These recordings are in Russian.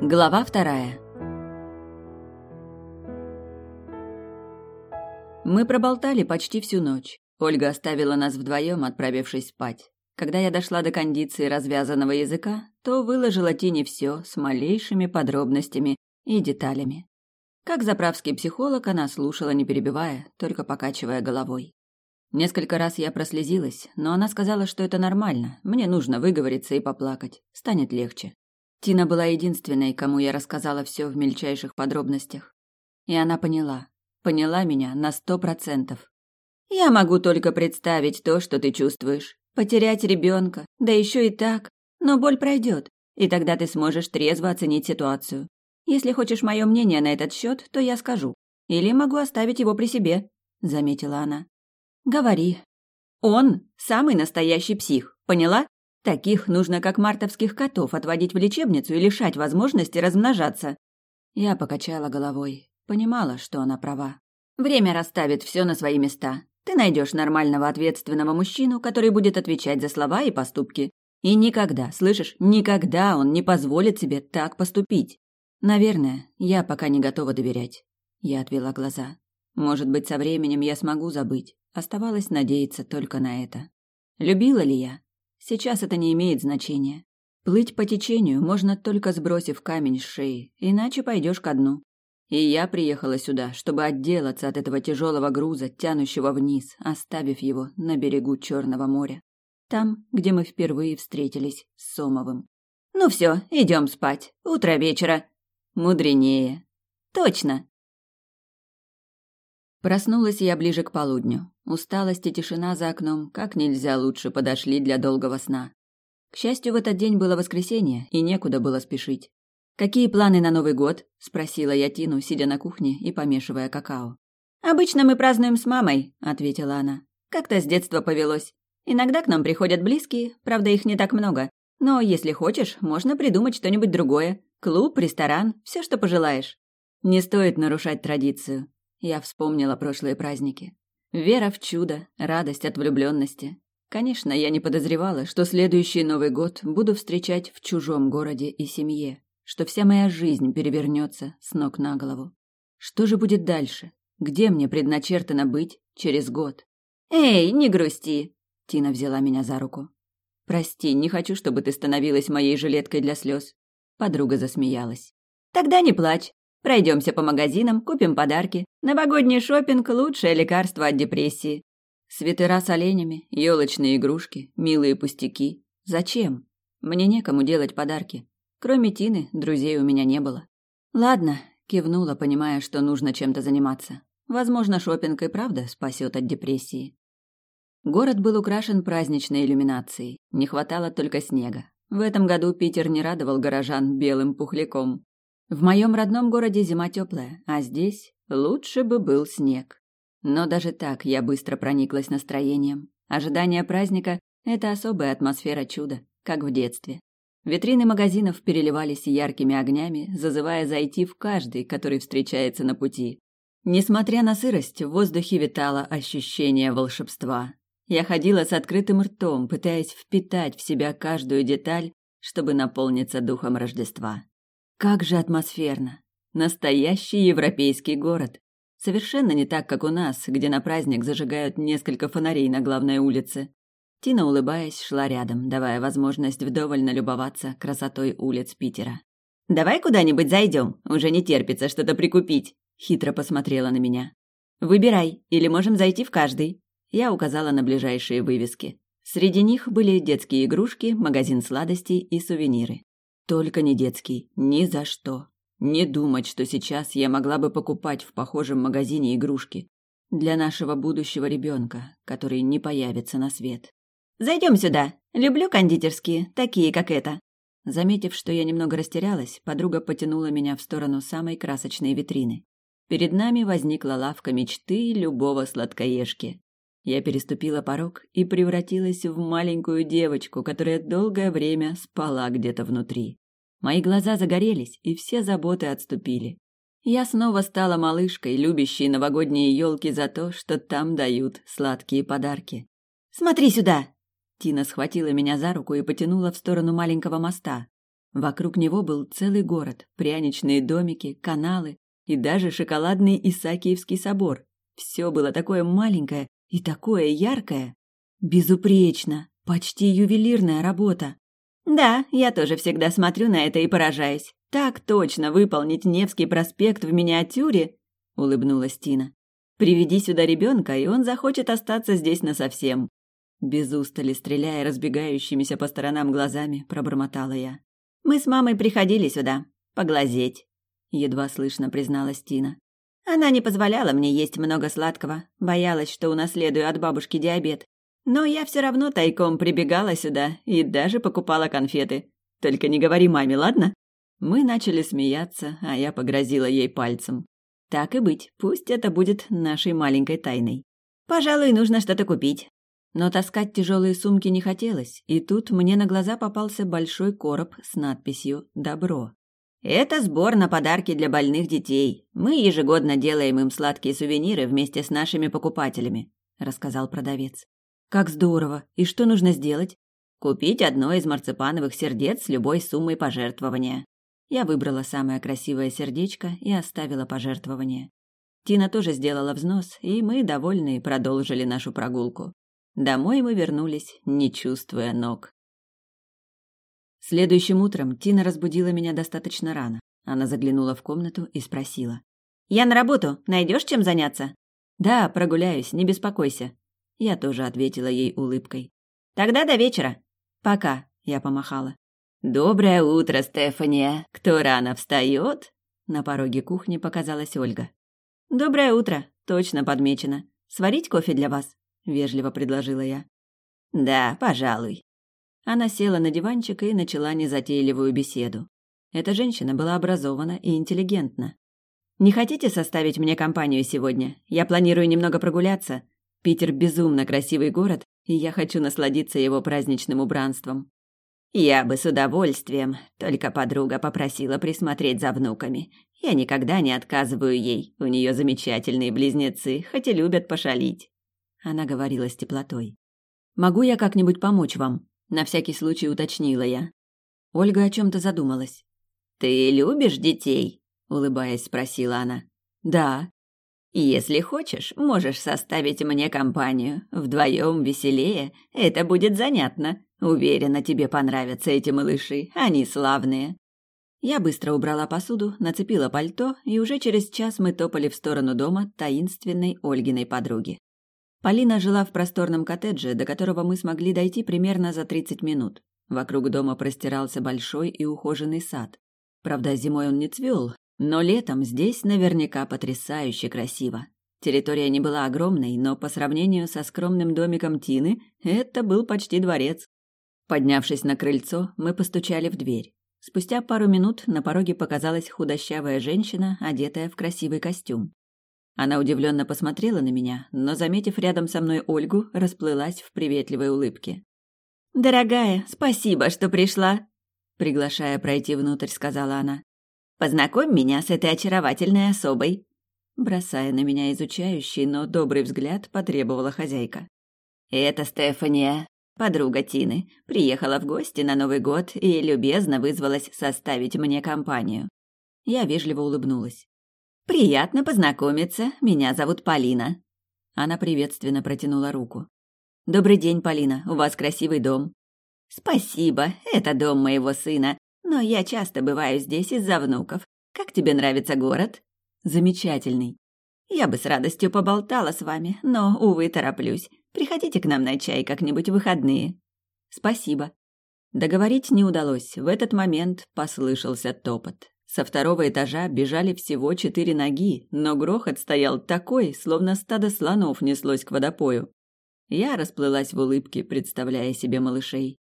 Глава вторая. Мы проболтали почти всю ночь. Ольга оставила нас вдвоем, отправившись спать. Когда я дошла до кондиции развязанного языка, то выложила Тине все с малейшими подробностями и деталями. Как заправский психолог, она слушала, не перебивая, только покачивая головой. Несколько раз я прослезилась, но она сказала, что это нормально, мне нужно выговориться и поплакать, станет легче. Тина была единственной, кому я рассказала все в мельчайших подробностях. И она поняла. Поняла меня на сто процентов. «Я могу только представить то, что ты чувствуешь. Потерять ребенка, да еще и так. Но боль пройдет, и тогда ты сможешь трезво оценить ситуацию. Если хочешь мое мнение на этот счет, то я скажу. Или могу оставить его при себе», — заметила она. «Говори». «Он самый настоящий псих, поняла? Таких нужно, как мартовских котов, отводить в лечебницу и лишать возможности размножаться. Я покачала головой. Понимала, что она права. Время расставит все на свои места. Ты найдешь нормального ответственного мужчину, который будет отвечать за слова и поступки. И никогда, слышишь, никогда он не позволит себе так поступить. Наверное, я пока не готова доверять. Я отвела глаза. Может быть, со временем я смогу забыть. Оставалось надеяться только на это. Любила ли я? Сейчас это не имеет значения. Плыть по течению можно только сбросив камень с шеи, иначе пойдешь ко дну. И я приехала сюда, чтобы отделаться от этого тяжелого груза, тянущего вниз, оставив его на берегу Черного моря. Там, где мы впервые встретились с Сомовым. «Ну все, идем спать. Утро вечера». «Мудренее». «Точно». Проснулась я ближе к полудню. Усталость и тишина за окном как нельзя лучше подошли для долгого сна. К счастью, в этот день было воскресенье, и некуда было спешить. «Какие планы на Новый год?» – спросила я Тину, сидя на кухне и помешивая какао. «Обычно мы празднуем с мамой», – ответила она. «Как-то с детства повелось. Иногда к нам приходят близкие, правда, их не так много. Но если хочешь, можно придумать что-нибудь другое. Клуб, ресторан, все, что пожелаешь. Не стоит нарушать традицию. Я вспомнила прошлые праздники. Вера в чудо, радость от влюбленности. Конечно, я не подозревала, что следующий Новый год буду встречать в чужом городе и семье, что вся моя жизнь перевернется с ног на голову. Что же будет дальше? Где мне предначертано быть через год? «Эй, не грусти!» Тина взяла меня за руку. «Прости, не хочу, чтобы ты становилась моей жилеткой для слез». Подруга засмеялась. «Тогда не плачь. Пройдемся по магазинам, купим подарки. Новогодний шопинг – лучшее лекарство от депрессии. Свитера с оленями, елочные игрушки, милые пустяки. Зачем? Мне некому делать подарки. Кроме Тины, друзей у меня не было. Ладно, кивнула, понимая, что нужно чем-то заниматься. Возможно, шопинг и правда спасет от депрессии. Город был украшен праздничной иллюминацией. Не хватало только снега. В этом году Питер не радовал горожан белым пухляком. В моем родном городе зима теплая, а здесь лучше бы был снег. Но даже так я быстро прониклась настроением. Ожидание праздника – это особая атмосфера чуда, как в детстве. Витрины магазинов переливались яркими огнями, зазывая зайти в каждый, который встречается на пути. Несмотря на сырость, в воздухе витало ощущение волшебства. Я ходила с открытым ртом, пытаясь впитать в себя каждую деталь, чтобы наполниться духом Рождества. Как же атмосферно! Настоящий европейский город. Совершенно не так, как у нас, где на праздник зажигают несколько фонарей на главной улице. Тина, улыбаясь, шла рядом, давая возможность вдоволь налюбоваться красотой улиц Питера. «Давай куда-нибудь зайдем, уже не терпится что-то прикупить», — хитро посмотрела на меня. «Выбирай, или можем зайти в каждый». Я указала на ближайшие вывески. Среди них были детские игрушки, магазин сладостей и сувениры. Только не детский, ни за что. Не думать, что сейчас я могла бы покупать в похожем магазине игрушки для нашего будущего ребенка, который не появится на свет. Зайдем сюда. Люблю кондитерские, такие, как это. Заметив, что я немного растерялась, подруга потянула меня в сторону самой красочной витрины. Перед нами возникла лавка мечты любого сладкоежки. Я переступила порог и превратилась в маленькую девочку, которая долгое время спала где-то внутри. Мои глаза загорелись, и все заботы отступили. Я снова стала малышкой, любящей новогодние елки за то, что там дают сладкие подарки. «Смотри сюда!» Тина схватила меня за руку и потянула в сторону маленького моста. Вокруг него был целый город, пряничные домики, каналы и даже шоколадный Исаакиевский собор. Все было такое маленькое и такое яркое. Безупречно, почти ювелирная работа. Да, я тоже всегда смотрю на это и поражаюсь. Так точно выполнить Невский проспект в миниатюре, улыбнулась Тина. Приведи сюда ребенка, и он захочет остаться здесь насовсем. Без устали, стреляя разбегающимися по сторонам глазами, пробормотала я. Мы с мамой приходили сюда поглазеть, едва слышно призналась Тина. Она не позволяла мне есть много сладкого, боялась, что унаследую от бабушки диабет. Но я все равно тайком прибегала сюда и даже покупала конфеты. Только не говори маме, ладно? Мы начали смеяться, а я погрозила ей пальцем. Так и быть, пусть это будет нашей маленькой тайной. Пожалуй, нужно что-то купить. Но таскать тяжелые сумки не хотелось, и тут мне на глаза попался большой короб с надписью «Добро». «Это сбор на подарки для больных детей. Мы ежегодно делаем им сладкие сувениры вместе с нашими покупателями», — рассказал продавец. «Как здорово! И что нужно сделать?» «Купить одно из марципановых сердец с любой суммой пожертвования». Я выбрала самое красивое сердечко и оставила пожертвование. Тина тоже сделала взнос, и мы, довольные, продолжили нашу прогулку. Домой мы вернулись, не чувствуя ног. Следующим утром Тина разбудила меня достаточно рано. Она заглянула в комнату и спросила. «Я на работу. Найдешь чем заняться?» «Да, прогуляюсь, не беспокойся». Я тоже ответила ей улыбкой. «Тогда до вечера». «Пока», — я помахала. «Доброе утро, Стефания! Кто рано встает?» На пороге кухни показалась Ольга. «Доброе утро!» Точно подмечено. «Сварить кофе для вас?» Вежливо предложила я. «Да, пожалуй». Она села на диванчик и начала незатейливую беседу. Эта женщина была образована и интеллигентна. «Не хотите составить мне компанию сегодня? Я планирую немного прогуляться. Питер безумно красивый город, и я хочу насладиться его праздничным убранством. Я бы с удовольствием, только подруга попросила присмотреть за внуками. Я никогда не отказываю ей, у нее замечательные близнецы, хоть и любят пошалить. Она говорила с теплотой. «Могу я как-нибудь помочь вам?» На всякий случай уточнила я. Ольга о чем-то задумалась. «Ты любишь детей?» Улыбаясь, спросила она. «Да». «Если хочешь, можешь составить мне компанию. Вдвоем веселее. Это будет занятно. Уверена, тебе понравятся эти малыши. Они славные». Я быстро убрала посуду, нацепила пальто, и уже через час мы топали в сторону дома таинственной Ольгиной подруги. Полина жила в просторном коттедже, до которого мы смогли дойти примерно за 30 минут. Вокруг дома простирался большой и ухоженный сад. Правда, зимой он не цвел, но летом здесь наверняка потрясающе красиво. Территория не была огромной, но по сравнению со скромным домиком Тины это был почти дворец. Поднявшись на крыльцо, мы постучали в дверь. Спустя пару минут на пороге показалась худощавая женщина, одетая в красивый костюм. Она удивленно посмотрела на меня, но, заметив рядом со мной Ольгу, расплылась в приветливой улыбке. «Дорогая, спасибо, что пришла!» Приглашая пройти внутрь, сказала она. «Познакомь меня с этой очаровательной особой!» Бросая на меня изучающий, но добрый взгляд, потребовала хозяйка. «Это Стефания, Подруга Тины приехала в гости на Новый год и любезно вызвалась составить мне компанию. Я вежливо улыбнулась. «Приятно познакомиться. Меня зовут Полина». Она приветственно протянула руку. «Добрый день, Полина. У вас красивый дом». «Спасибо. Это дом моего сына. Но я часто бываю здесь из-за внуков. Как тебе нравится город?» «Замечательный». «Я бы с радостью поболтала с вами, но, увы, тороплюсь. Приходите к нам на чай как-нибудь в выходные. Спасибо. Договорить не удалось. В этот момент послышался топот. Со второго этажа бежали всего четыре ноги, но грохот стоял такой, словно стадо слонов неслось к водопою. Я расплылась в улыбке, представляя себе малышей.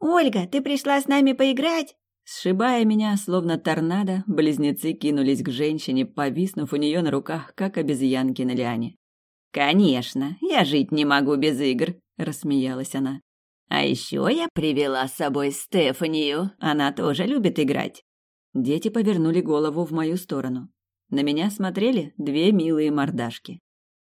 «Ольга, ты пришла с нами поиграть?» Сшибая меня, словно торнадо, близнецы кинулись к женщине, повиснув у нее на руках, как обезьянки на лиане. «Конечно, я жить не могу без игр», — рассмеялась она. «А еще я привела с собой Стефанию, она тоже любит играть». Дети повернули голову в мою сторону. На меня смотрели две милые мордашки.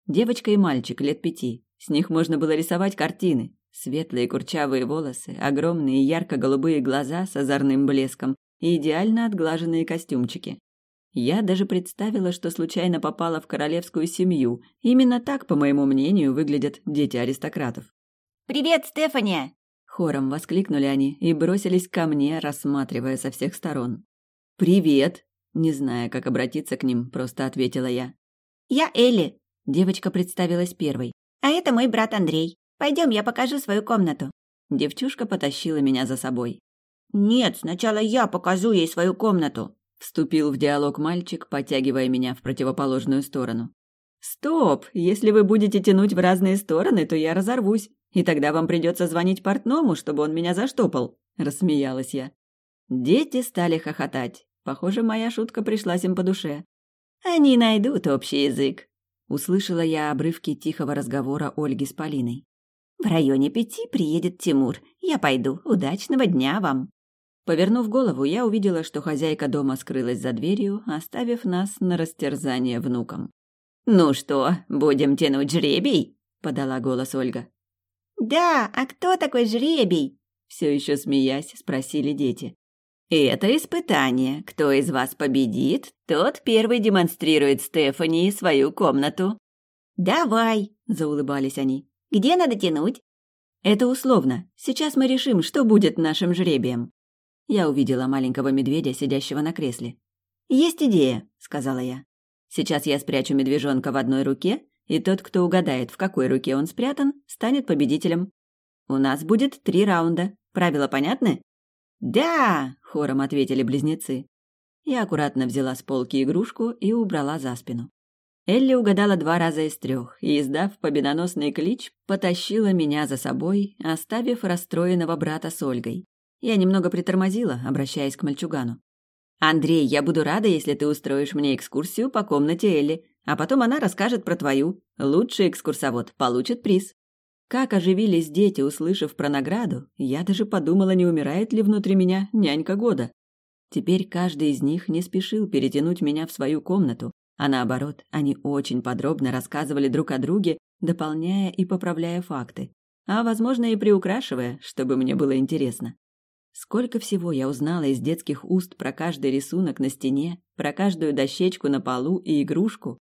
Девочка и мальчик лет пяти. С них можно было рисовать картины. Светлые курчавые волосы, огромные ярко-голубые глаза с озорным блеском и идеально отглаженные костюмчики. Я даже представила, что случайно попала в королевскую семью. Именно так, по моему мнению, выглядят дети аристократов. «Привет, Стефания!» Хором воскликнули они и бросились ко мне, рассматривая со всех сторон. «Привет!» Не зная, как обратиться к ним, просто ответила я. «Я Элли», — девочка представилась первой. «А это мой брат Андрей. Пойдем, я покажу свою комнату». Девчушка потащила меня за собой. «Нет, сначала я покажу ей свою комнату», — вступил в диалог мальчик, подтягивая меня в противоположную сторону. «Стоп! Если вы будете тянуть в разные стороны, то я разорвусь, и тогда вам придется звонить портному, чтобы он меня заштопал», — рассмеялась я. Дети стали хохотать. Похоже, моя шутка пришлась им по душе. «Они найдут общий язык», — услышала я обрывки тихого разговора Ольги с Полиной. «В районе пяти приедет Тимур. Я пойду. Удачного дня вам!» Повернув голову, я увидела, что хозяйка дома скрылась за дверью, оставив нас на растерзание внукам. «Ну что, будем тянуть жребий?» — подала голос Ольга. «Да, а кто такой жребий?» — все еще смеясь, спросили дети. И это испытание. Кто из вас победит, тот первый демонстрирует Стефании свою комнату. Давай, заулыбались они. Где надо тянуть? Это условно. Сейчас мы решим, что будет нашим жребием. Я увидела маленького медведя, сидящего на кресле. Есть идея, сказала я. Сейчас я спрячу медвежонка в одной руке, и тот, кто угадает, в какой руке он спрятан, станет победителем. У нас будет три раунда. Правила понятны? Да, хором ответили близнецы. Я аккуратно взяла с полки игрушку и убрала за спину. Элли угадала два раза из трех и, издав победоносный клич, потащила меня за собой, оставив расстроенного брата с Ольгой. Я немного притормозила, обращаясь к мальчугану. «Андрей, я буду рада, если ты устроишь мне экскурсию по комнате Элли, а потом она расскажет про твою. Лучший экскурсовод получит приз». Как оживились дети, услышав про награду, я даже подумала, не умирает ли внутри меня нянька года. Теперь каждый из них не спешил перетянуть меня в свою комнату, а наоборот, они очень подробно рассказывали друг о друге, дополняя и поправляя факты, а, возможно, и приукрашивая, чтобы мне было интересно. Сколько всего я узнала из детских уст про каждый рисунок на стене, про каждую дощечку на полу и игрушку.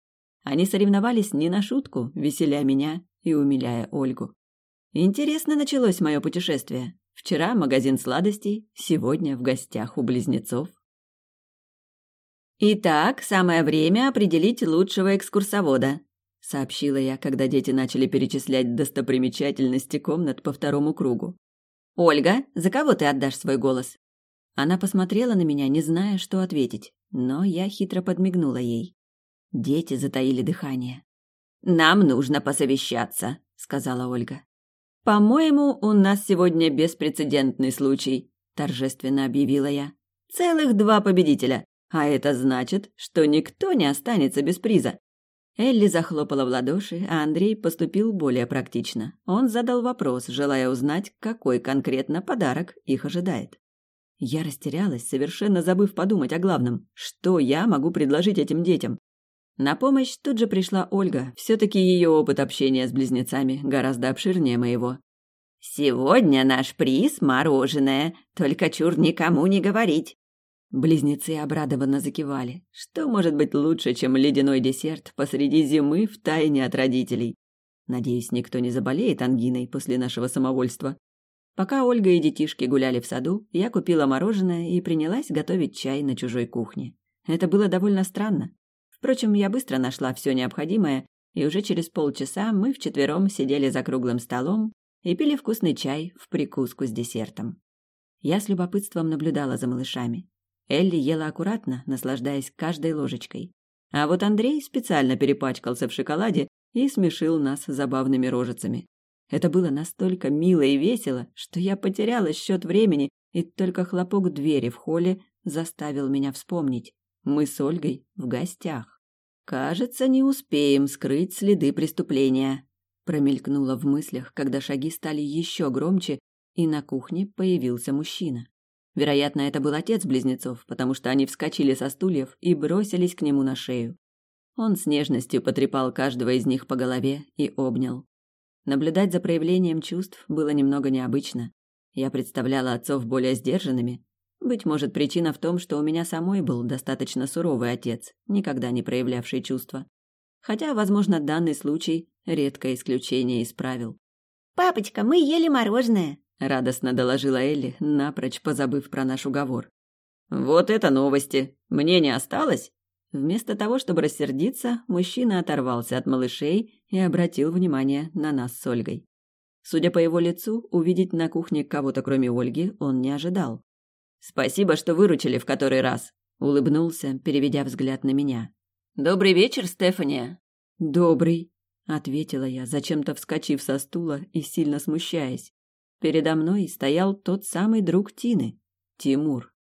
Они соревновались не на шутку, веселя меня и умиляя Ольгу. Интересно началось мое путешествие. Вчера магазин сладостей, сегодня в гостях у близнецов. «Итак, самое время определить лучшего экскурсовода», — сообщила я, когда дети начали перечислять достопримечательности комнат по второму кругу. «Ольга, за кого ты отдашь свой голос?» Она посмотрела на меня, не зная, что ответить, но я хитро подмигнула ей. Дети затаили дыхание. «Нам нужно посовещаться», — сказала Ольга. «По-моему, у нас сегодня беспрецедентный случай», — торжественно объявила я. «Целых два победителя, а это значит, что никто не останется без приза». Элли захлопала в ладоши, а Андрей поступил более практично. Он задал вопрос, желая узнать, какой конкретно подарок их ожидает. Я растерялась, совершенно забыв подумать о главном. Что я могу предложить этим детям? На помощь тут же пришла Ольга. Все-таки ее опыт общения с близнецами гораздо обширнее моего. «Сегодня наш приз – мороженое, только чур никому не говорить». Близнецы обрадованно закивали. Что может быть лучше, чем ледяной десерт посреди зимы в тайне от родителей? Надеюсь, никто не заболеет ангиной после нашего самовольства. Пока Ольга и детишки гуляли в саду, я купила мороженое и принялась готовить чай на чужой кухне. Это было довольно странно. Впрочем, я быстро нашла все необходимое, и уже через полчаса мы вчетвером сидели за круглым столом и пили вкусный чай в прикуску с десертом. Я с любопытством наблюдала за малышами. Элли ела аккуратно, наслаждаясь каждой ложечкой. А вот Андрей специально перепачкался в шоколаде и смешил нас забавными рожицами. Это было настолько мило и весело, что я потеряла счет времени, и только хлопок двери в холле заставил меня вспомнить. Мы с Ольгой в гостях. Кажется, не успеем скрыть следы преступления. Промелькнуло в мыслях, когда шаги стали еще громче, и на кухне появился мужчина. Вероятно, это был отец близнецов, потому что они вскочили со стульев и бросились к нему на шею. Он с нежностью потрепал каждого из них по голове и обнял. Наблюдать за проявлением чувств было немного необычно. Я представляла отцов более сдержанными. Быть может, причина в том, что у меня самой был достаточно суровый отец, никогда не проявлявший чувства. Хотя, возможно, данный случай редкое исключение исправил. «Папочка, мы ели мороженое», — радостно доложила Элли, напрочь позабыв про наш уговор. «Вот это новости! Мне не осталось?» Вместо того, чтобы рассердиться, мужчина оторвался от малышей и обратил внимание на нас с Ольгой. Судя по его лицу, увидеть на кухне кого-то кроме Ольги он не ожидал. «Спасибо, что выручили в который раз», — улыбнулся, переведя взгляд на меня. «Добрый вечер, Стефания». «Добрый», — ответила я, зачем-то вскочив со стула и сильно смущаясь. Передо мной стоял тот самый друг Тины, Тимур.